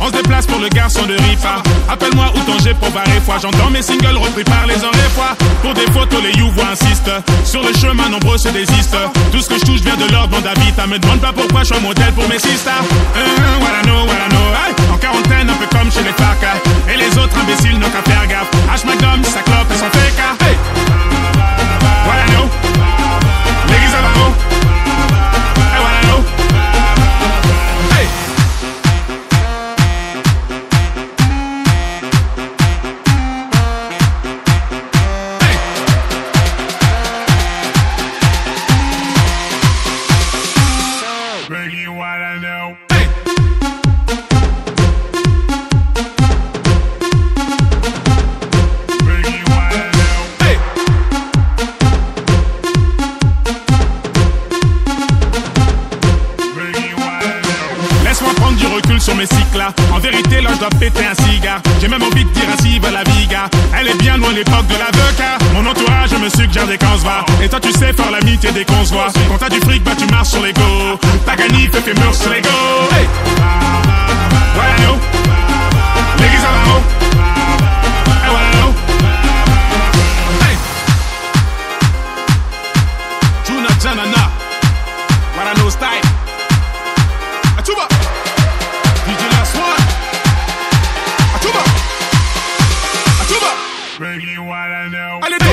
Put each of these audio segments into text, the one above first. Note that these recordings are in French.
On se déplace pour le garçon de Rifa. Appelle-moi ou ton pour barrer foi. J'entends mes singles repris par les fois. Pour des photos, les youvois insistent. Sur le chemin, nombreux se désistent. Tout ce que je touche vient de l'ordre d'habitat. Me demande pas pourquoi je suis un modèle pour mes sisters. Uh, know. Hey, en quarantaine, un peu comme chez les FARC. Et les autres imbéciles n'ont qu'à faire gaffe. En vérité, là, je dois péter un cigare. J'ai même envie de dire ainsi va la viga. Elle est bien loin l'époque de la Mon entourage me suggère des qu'on va. Et toi, tu sais faire l'amitié dès qu'on se voit. Quand t'as du fric, bah tu marches sur l'ego. Ta gagné te fait mur sur l'ego. Hey! Voilà, yo. Niggas are low. Hey, voilà, Juna Janana. What style? Boogie, what I know.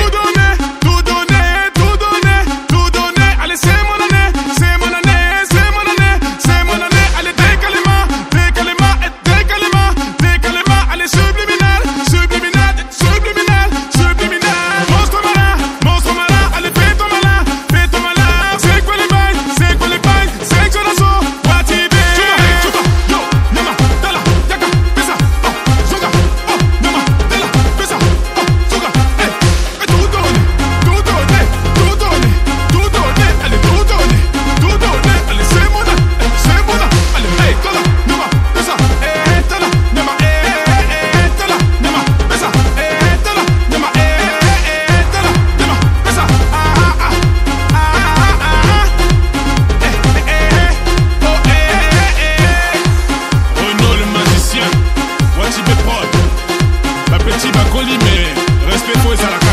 respetuosa la